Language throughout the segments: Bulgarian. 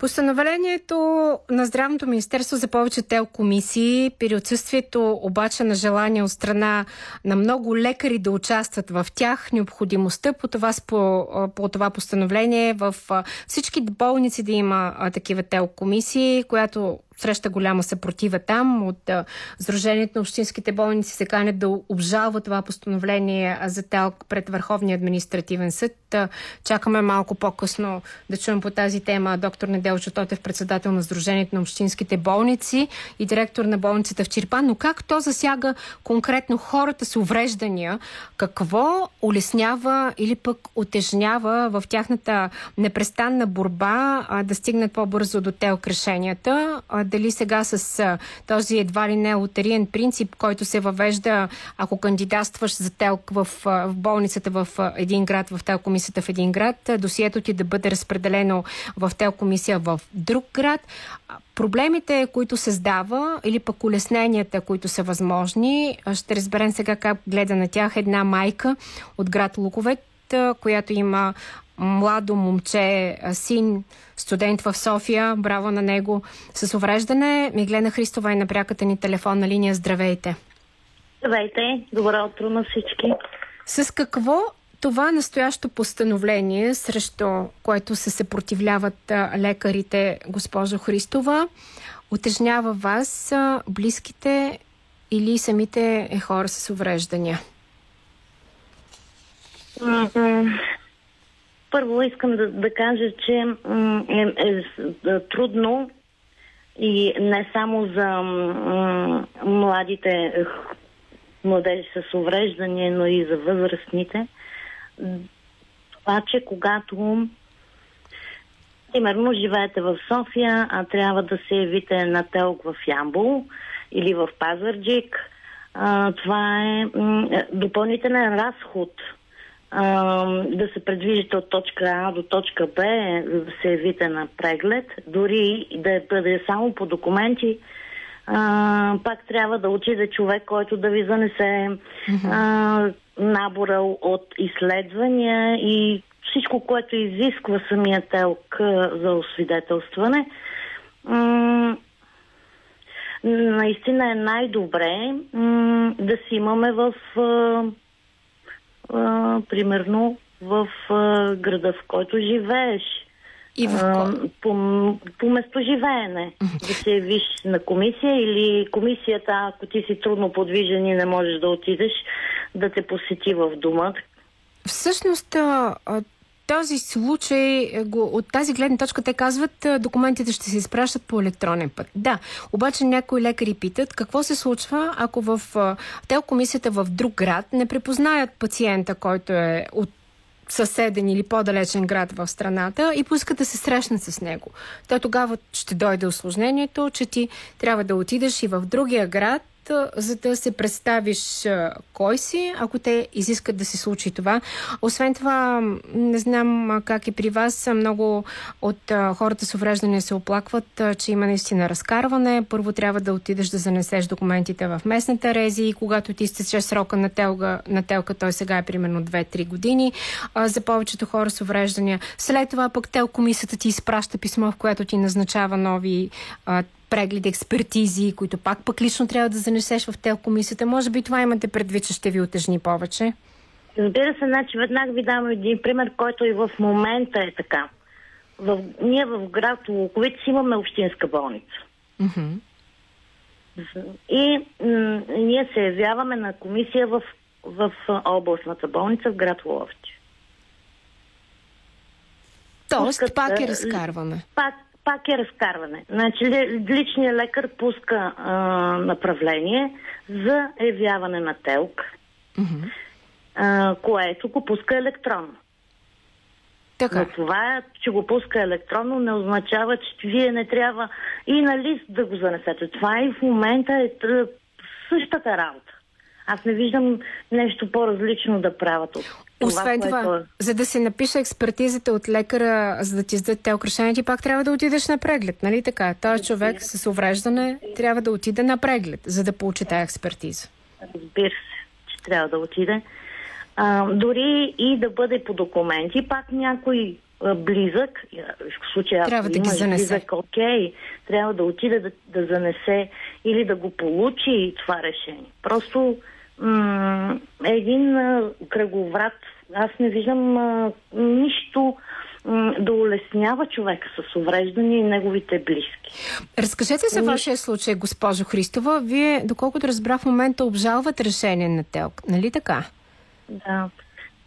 Постановлението на Здравното министерство за повече тел комисии при отсъствието обаче на желание от страна на много лекари да участват в тях, необходимостта по това, по, по това постановление в всички болници да има такива тел комисии, която среща голяма съпротива там. От Сдружението на общинските болници се канят да обжалва това постановление за ТЕЛК пред Върховния административен съд. Чакаме малко по-късно да чуем по тази тема доктор Недел Чототев, председател на Сдружението на общинските болници и директор на болницата в Чирпан. Но как то засяга конкретно хората с увреждания? Какво улеснява или пък отежнява в тяхната непрестанна борба да стигнат по-бързо до ТЕЛК решенията? Дали сега с този едва ли не лотариен принцип, който се въвежда, ако кандидатстваш за телк в, в болницата в един град, в телкомисията в един град, досието ти да бъде разпределено в телкомисия в друг град. Проблемите, които създава или пък улесненията, които са възможни, ще разберем сега как гледа на тях една майка от град Луковет, която има младо момче, син, студент в София, браво на него, с увреждане. Миглена Христова е на пряката ни телефонна линия. Здравейте! Здравейте! Добро утро на всички! С какво това настоящо постановление, срещу което се съпротивляват лекарите, госпожо Христова, отежнява вас, близките или самите хора с увреждания? Първо искам да, да кажа, че е, е, е трудно и не само за младите младежи с увреждане, но и за възрастните. Това, че когато примерно живеете в София, а трябва да се явите на телк в Ямбул или в Пазарджик, а, това е м- допълнителен разход – да се предвижите от точка А до точка Б, да се явите на преглед, дори да бъде само по документи, а, пак трябва да отиде човек, който да ви занесе а, набора от изследвания и всичко, което изисква самия телк за освидетелстване. М- наистина е най-добре м- да си имаме в а, примерно в а, града, в който живееш. И в а, по, по местоживеене. Да се явиш на комисия или комисията, ако ти си трудно подвижен и не можеш да отидеш, да те посети в дома. Всъщност, този случай, е, от тази гледна точка те казват, документите ще се изпращат по електронен път. Да, обаче някои лекари питат какво се случва, ако в телкомисията в друг град не препознаят пациента, който е от съседен или по-далечен град в страната и пускат да се срещнат с него. То тогава ще дойде осложнението, че ти трябва да отидеш и в другия град за да се представиш кой си, ако те изискат да се случи това. Освен това, не знам как е при вас, много от хората с увреждане се оплакват, че има наистина разкарване. Първо трябва да отидеш да занесеш документите в местната рези и когато ти изтече срока на телга, на телка, той сега е примерно 2-3 години. За повечето хора с увреждания. След това пък телкомисията ти изпраща писмо, в което ти назначава нови прегледи, експертизи, които пак пък лично трябва да занесеш в телкомисията. Може би това имате предвид, че ще ви отежни повече? Разбира се, значи веднага ви дам един пример, който и в момента е така. В, ние в град Луковиц имаме общинска болница. Mm-hmm. И м- ние се явяваме на комисия в, в областната болница в град Лович. Тоест, Пускат, пак е разкарване. Пак, пак е разкарване. Значи личният лекар пуска а, направление за явяване на телк, mm-hmm. а, което го пуска електронно. Така. Но това, че го пуска електронно, не означава, че вие не трябва и на лист да го занесете. Това и в момента е същата работа. Аз не виждам нещо по-различно да правят от освен това, това, за да се напише експертизата от лекара, за да ти издадат те украшения, ти пак трябва да отидеш на преглед, нали така? Той човек с увреждане трябва да отиде на преглед, за да получи тази експертиза. Разбира се, че трябва да отиде. А, дори и да бъде по документи, пак някой близък, в случая трябва ако да ги занесе. близък, окей, трябва да отиде да, да занесе или да го получи това решение. Просто м- един а, кръговрат, аз не виждам а, нищо м- да улеснява човека с увреждане и неговите близки. Разкажете за вашия случай, госпожо Христова. Вие, доколкото разбрах в момента, обжалват решение на ТЕЛК, нали така? Да.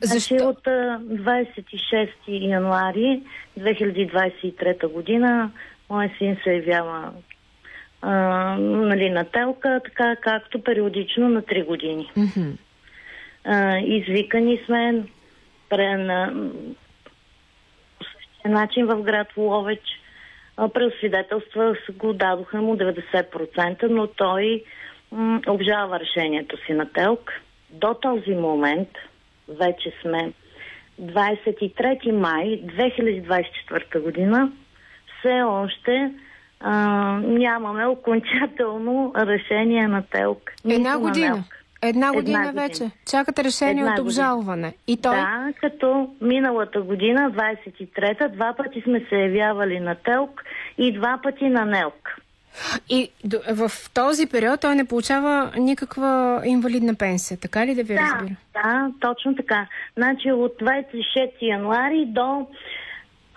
Защо? Значи от а, 26 януари 2023 година моят син се явява а, нали, на телка, така както периодично на 3 години. Мгм. А, извикани сме пре, на, по същия начин в град Ловеч. Преосвидетелства го дадоха му 90%, но той м, обжалва решението си на ТЕЛК. До този момент вече сме 23 май 2024 година. Все още а, нямаме окончателно решение на ТЕЛК. Една Нито на година. Една Една година година. вече. Чакате решение Една от година. обжалване. И той? Да, като миналата година, 23-та, два пъти сме се явявали на ТЕЛК и два пъти на НЕЛК. И в този период той не получава никаква инвалидна пенсия. Така ли да ви Да, разбира? да, точно така. Значи от 26 януари до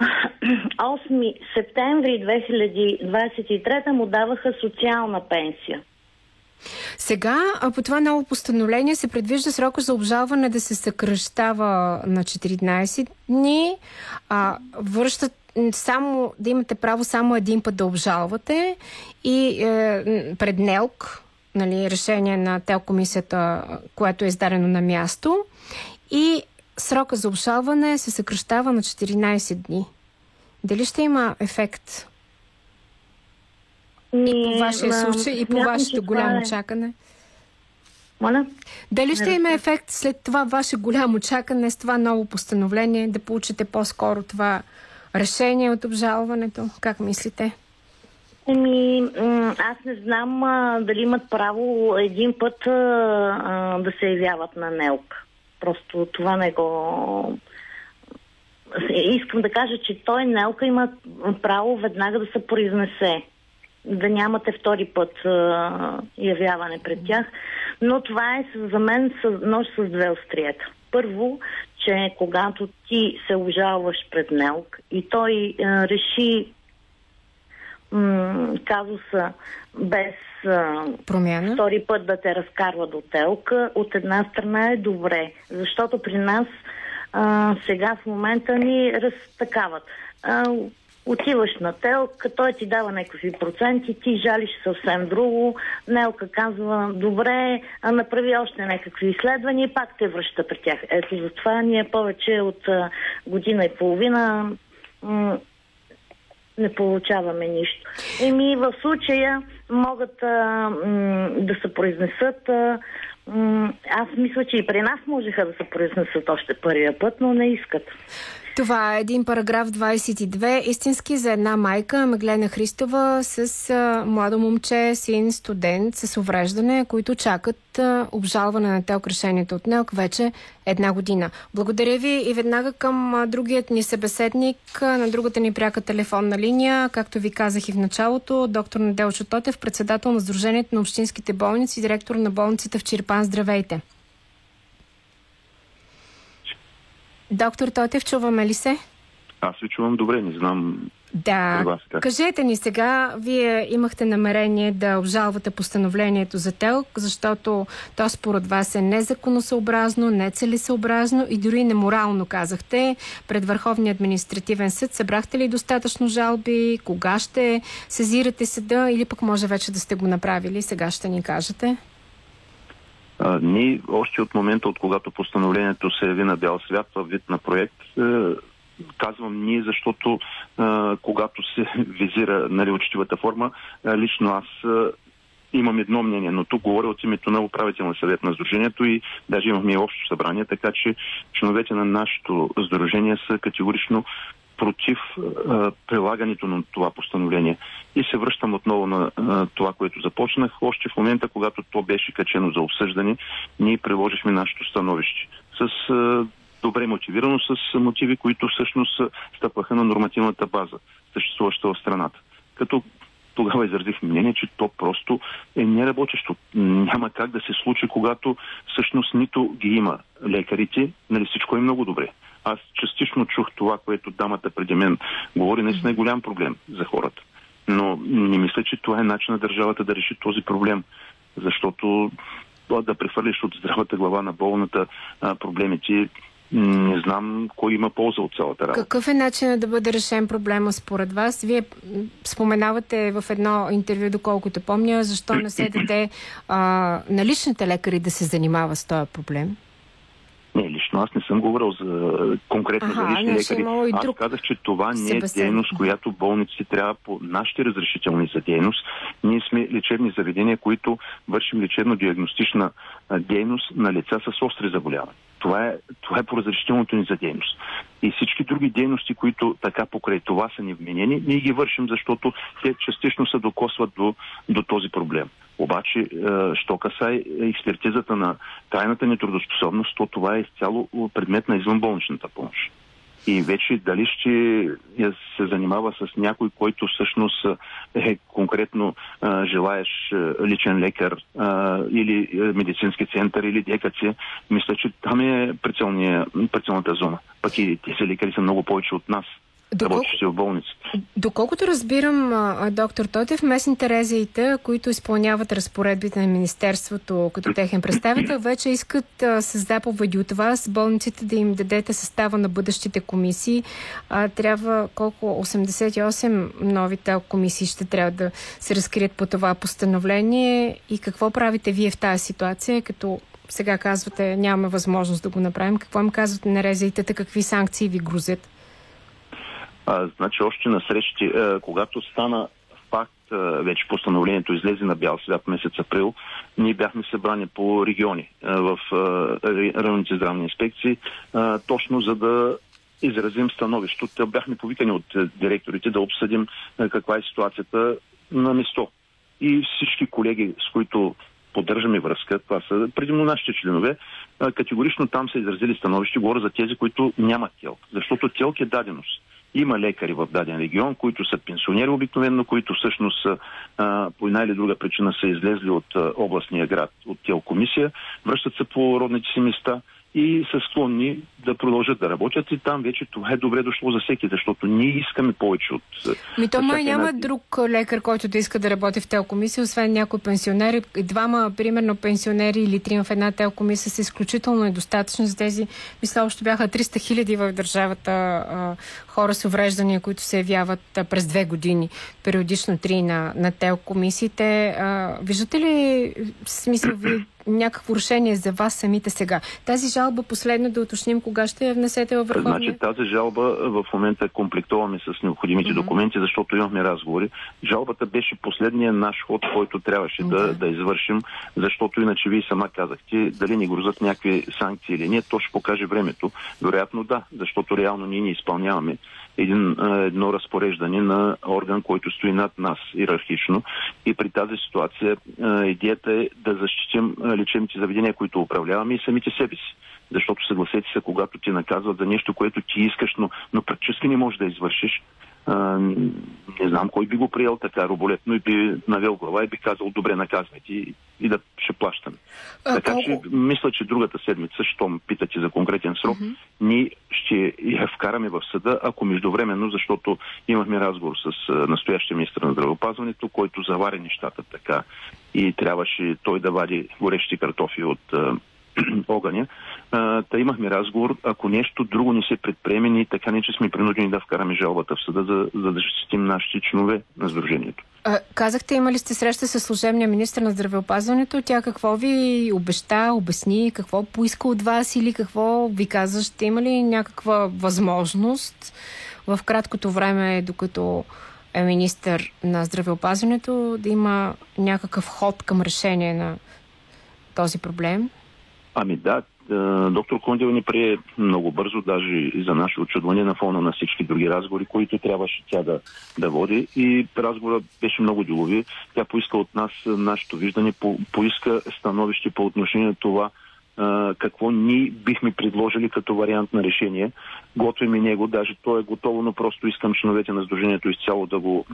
8 септември 2023 му даваха социална пенсия. Сега по това ново постановление се предвижда срока за обжалване да се съкръщава на 14 дни. А, връщат само да имате право само един път да обжалвате и е, пред НЕЛК, нали, решение на ТЕЛ комисията, което е издадено на място. И срока за обжалване се съкръщава на 14 дни. Дали ще има ефект И, по вашия случай и по вашето голямо е- чакане? Моля? Дали ще има ефект след това ваше голямо чакане с това ново постановление, да получите по-скоро това решение от обжалването? Как мислите? Еми, аз не знам а, дали имат право един път а, а, да се явяват на НЕЛК. Просто това не го... Искам да кажа, че той НЕЛКа има право веднага да се произнесе. Да нямате втори път а, явяване пред тях. Но това е за мен с, нож с две остриета. Първо, че когато ти се обжалваш пред НЕЛК и той а, реши м- казуса без Промяна? втори път да те разкарва до телка, от една страна е добре, защото при нас а, сега в момента ни разтакават. А, отиваш на телка, той ти дава някакви проценти, ти жалиш съвсем друго, Нелка казва, добре, а направи още някакви изследвания и пак те връща при тях. Ето затова ние повече от а, година и половина не получаваме нищо. Еми, в случая могат а, м, да се произнесат. А, м, аз мисля, че и при нас можеха да се произнесат още първия път, но не искат. Това е един параграф 22, истински за една майка, Меглена Христова, с а, младо момче, син, студент с увреждане, които чакат а, обжалване на телк решението от НЕЛК вече една година. Благодаря ви и веднага към а, другият ни събеседник а, на другата ни пряка телефонна линия, както ви казах и в началото, доктор Неделчо Тотев, председател на Сдружението на общинските болници, директор на болницата в Чирпан. Здравейте! Доктор Тотев, чуваме ли се? Аз ви чувам добре, не знам. Да. Вас? Кажете ни сега, вие имахте намерение да обжалвате постановлението за ТЕЛК, защото то според вас е незаконосъобразно, нецелесъобразно и дори неморално, казахте. Пред Върховния административен съд събрахте ли достатъчно жалби? Кога ще сезирате съда или пък може вече да сте го направили? Сега ще ни кажете. Ние още от момента, от когато постановлението се яви на бял свят във вид на проект, е, казвам ние, защото когато се визира нали, учтивата форма, лично аз имам едно мнение, но тук говоря от името на управителния съвет на Сдружението и даже имахме и общо събрание, така че членовете на нашето Сдружение са категорично против а, прилагането на това постановление. И се връщам отново на а, това, което започнах. Още в момента, когато то беше качено за обсъждане, ние приложихме нашето становище с а, добре мотивирано с мотиви, които всъщност стъпваха на нормативната база, съществуваща в страната. Като тогава изразих мнение, че то просто е неработещо. Няма как да се случи, когато всъщност нито ги има лекарите, нали всичко е много добре. Аз частично чух това, което дамата преди мен говори, наистина е голям проблем за хората. Но не мисля, че това е начин на държавата да реши този проблем. Защото да прехвърлиш от здравата глава на болната проблемите не знам кой има полза от цялата работа. Какъв е начинът да бъде решен проблема според вас? Вие споменавате в едно интервю, доколкото помня, защо не се даде а, на личните лекари да се занимава с този проблем? Лично аз не съм говорил за конкретно ага, за лични лекари. Аз друг... казах, че това не е дейност, която болниците трябва по нашите разрешителни за дейност. Ние сме лечебни заведения, които вършим лечебно-диагностична дейност на лица с остри заболявания. Това е, това е по разрешителното ни за дейност. И всички други дейности, които така покрай това са ни вменени, ние ги вършим, защото те частично се докосват до, до този проблем. Обаче, е, що касае експертизата на крайната нетрудоспособност, то това е изцяло предмет на извънболничната помощ. И вече дали ще се занимава с някой, който всъщност е конкретно а, желаеш личен лекар или медицински център или ДКЦ, мисля, че там е прицелната зона. Пък и тези лекари са много повече от нас работещи в болниците. Доколкото разбирам, доктор Тотев, местните резеите, които изпълняват разпоредбите на Министерството като техен представител, вече искат с заповеди от вас болниците да им дадете състава на бъдещите комисии. А, трябва колко 88 новите комисии ще трябва да се разкрият по това постановление и какво правите вие в тази ситуация, като сега казвате нямаме възможност да го направим. Какво им казвате на резеите, какви санкции ви грузят? А, значи още на срещи, а, когато стана факт, а, вече постановлението излезе на бял свят месец април, ние бяхме събрани по региони а, в районните здравни инспекции, а, точно за да изразим становището. Те бяхме повикани от директорите да обсъдим а, каква е ситуацията на место. И всички колеги, с които поддържаме връзка, това са предимно нашите членове, категорично там са изразили становище, говоря за тези, които нямат телк. Защото телк е даденост. Има лекари в даден регион, които са пенсионери обикновено, които всъщност а, по една или друга причина са излезли от а, областния град, от телкомисия, връщат се по родните си места – и са склонни да продължат да работят и там вече това е добре дошло за всеки, защото ние искаме повече от... Ми то май няма една... друг лекар, който да иска да работи в телкомисия, освен някои пенсионери. Двама, примерно, пенсионери или трима в една телкомисия са изключително недостатъчни за тези. Мисля, още бяха 300 хиляди в държавата хора с увреждания, които се явяват през две години, периодично три на, на телкомисиите. Виждате ли смисъл ви някакво решение за вас самите сега. Тази жалба, последно да уточним, кога ще я внесете във Върховния? Значи тази жалба в момента комплектуваме с необходимите mm-hmm. документи, защото имахме разговори. Жалбата беше последния наш ход, който трябваше mm-hmm. да, да извършим, защото иначе вие сама казахте, дали ни грозат някакви санкции или не, то ще покаже времето. Вероятно да, защото реално ние не изпълняваме един, едно разпореждане на орган, който стои над нас иерархично. И при тази ситуация идеята е да защитим лечебните заведения, които управляваме и самите себе си. Защото съгласете се, когато ти наказват за нещо, което ти искаш, но, но практически не можеш да извършиш, а, не знам кой би го приел така роболетно и би навел глава и би казал, добре, наказвайте и, и да ще плащаме. А, така колко... че мисля, че другата седмица, щом питате за конкретен срок, mm-hmm. ние ще я вкараме в съда, ако междувременно, защото имахме разговор с настоящия министр на здравеопазването, който завари нещата така и трябваше той да вади горещи картофи от огъня. Та имахме разговор, ако нещо друго не се предприеме, ние така не че сме принудени да вкараме жалбата в съда, за, за да защитим нашите членове на Сдружението. А, казахте, имали сте среща с служебния министр на здравеопазването. Тя какво ви обеща, обясни, какво поиска от вас или какво ви каза? Ще има ли някаква възможност в краткото време, докато е министър на здравеопазването, да има някакъв ход към решение на този проблем? Ами да, доктор Кондил ни прие много бързо, даже и за наше очудване на фона на всички други разговори, които трябваше тя да, да води. И разговорът беше много делови. Тя поиска от нас нашето виждане, по, поиска становище по отношение на това какво ние бихме предложили като вариант на решение. Готвим и него, даже то е готово, но просто искам членовете на Сдружението изцяло да го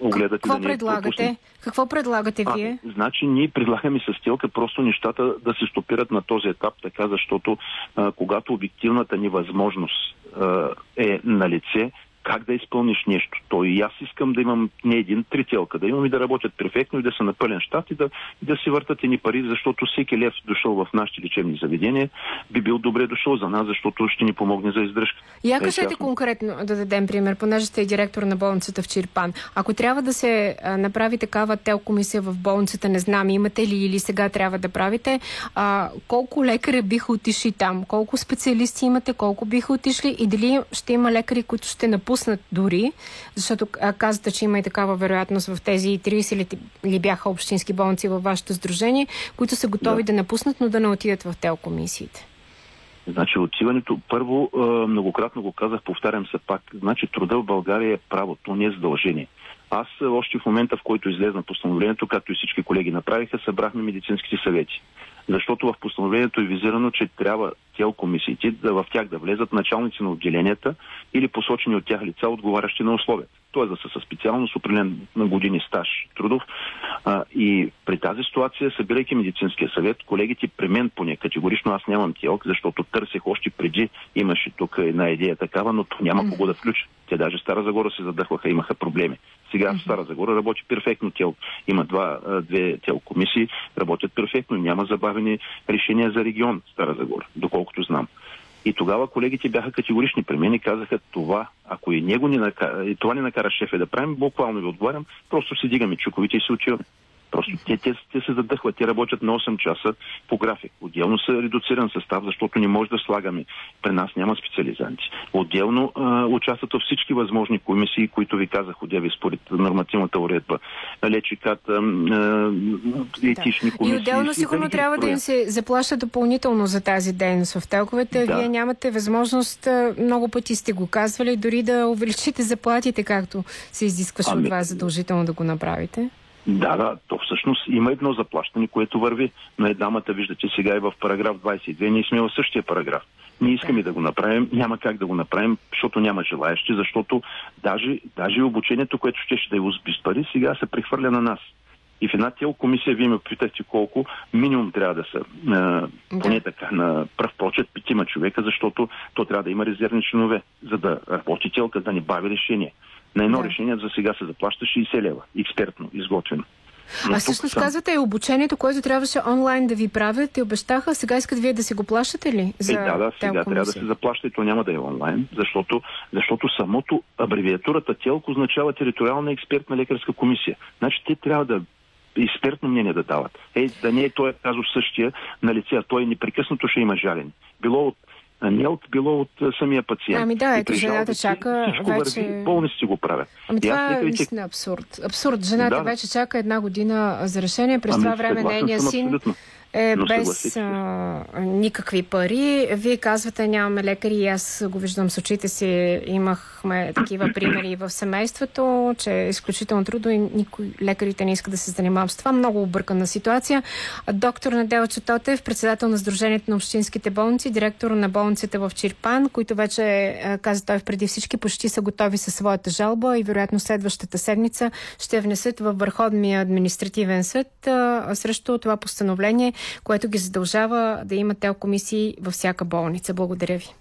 огледат. Какво да не предлагате? Какво предлагате а, вие? Значи ние предлагаме с телка просто нещата да се стопират на този етап, така защото а, когато обективната ни възможност а, е на лице, как да изпълниш нещо. То и аз искам да имам не един, три телка, да имам и да работят перфектно и да са на пълен щат и да, и да си въртат ни пари, защото всеки лев дошъл в нашите лечебни заведения би бил добре дошъл за нас, защото ще ни помогне за издръжка. Я кажете е, конкретно да дадем пример, понеже сте директор на болницата в Чирпан. Ако трябва да се направи такава телкомисия в болницата, не знам, имате ли или сега трябва да правите, а, колко лекари биха отишли там? Колко специалисти имате? Колко биха отишли? И дали ще има лекари, които ще напуснат напуснат дори, защото казвате, че има и такава вероятност в тези 30 ли, ли бяха общински болници във вашето сдружение, които са готови да, да напуснат, но да не отидат в телкомисиите. Значи отиването, първо, многократно го казах, повтарям се пак, значи труда в България е право, то не е задължение. Аз още в момента, в който излезна постановлението, както и всички колеги направиха, събрахме медицинските съвети. Защото в постановлението е визирано, че трябва тел комисиите да в тях да влезат началници на отделенията или посочени от тях лица, отговарящи на условията. Т.е. да са със специалност, определен на години стаж трудов. А, и при тази ситуация, събирайки медицинския съвет, колегите при мен поне категорично аз нямам телк, защото търсех още преди, имаше тук една идея такава, но няма кого да включа. Те даже Стара Загора се задъхваха, имаха проблеми. Сега в Стара Загора работи перфектно тел. Има два, две тел комисии, работят перфектно, няма забавени решения за регион Стара Загора, доколкото знам. И тогава колегите бяха категорични при мен и казаха това, ако и него ни накара, и това ни накара шефе да правим, буквално ви отговарям, просто си дигаме чуковите и се отиваме. Просто те, те, те се задъхват, те работят на 8 часа по график. Отделно са редуциран състав, защото не може да слагаме. При нас няма специализанти. Отделно а, участват във всички възможни комисии, които ви казах, одеви според нормативната уредба. Лечиката, етични да. комисии. И отделно сигурно трябва да им се заплаща допълнително за тази дейност в телковете. Да. Вие нямате възможност, много пъти сте го казвали, дори да увеличите заплатите, както се изискваше ами... от вас задължително да го направите. Да, да, то всъщност има едно заплащане, което върви на еднамата. Виждате сега и в параграф 22. Ние сме в същия параграф. Ние искаме да го направим, няма как да го направим, защото няма желаящи, защото даже, даже обучението, което ще, ще да е с пари, сега се прехвърля на нас. И в една тел комисия, вие ме питахте колко, минимум трябва да са, а, поне така, на пръв прочет, петима човека, защото то трябва да има резервни членове, за да работи телка, да не бави решение. На едно да. решение за сега се заплаща 60 лева, експертно, изготвено. Но а всъщност съм... казвате и обучението, което трябваше онлайн да ви правят и обещаха, сега искат вие да си го плащате ли? За е, да, да, сега трябва да се заплаща и то няма да е онлайн, защото, защото самото абревиатурата ТЕЛК означава териториална експертна лекарска комисия. Значи те трябва да експертно мнение да дават. Е, да не е той казус същия на лице, а той непрекъснато ще има жален. Било от не от било от самия пациент. Ами да, ето жената чака вече... Върви, болниците го правят. Ами това е наистина абсурд. Абсурд. Жената да. вече чака една година за решение. През ами, това време нейния син... Абсолютно е Но без а, никакви пари. Вие казвате, нямаме лекари и аз го виждам с очите си. Имахме такива примери в семейството, че е изключително трудно и никой лекарите не иска да се занимават с това. Много объркана ситуация. Доктор Надел Четотев, председател на Сдружението на общинските болници, директор на болницата в Чирпан, които вече, каза той преди всички, почти са готови със своята жалба и вероятно следващата седмица ще внесат във Върховния административен съд а, срещу това постановление което ги задължава да има телкомисии във всяка болница. Благодаря ви.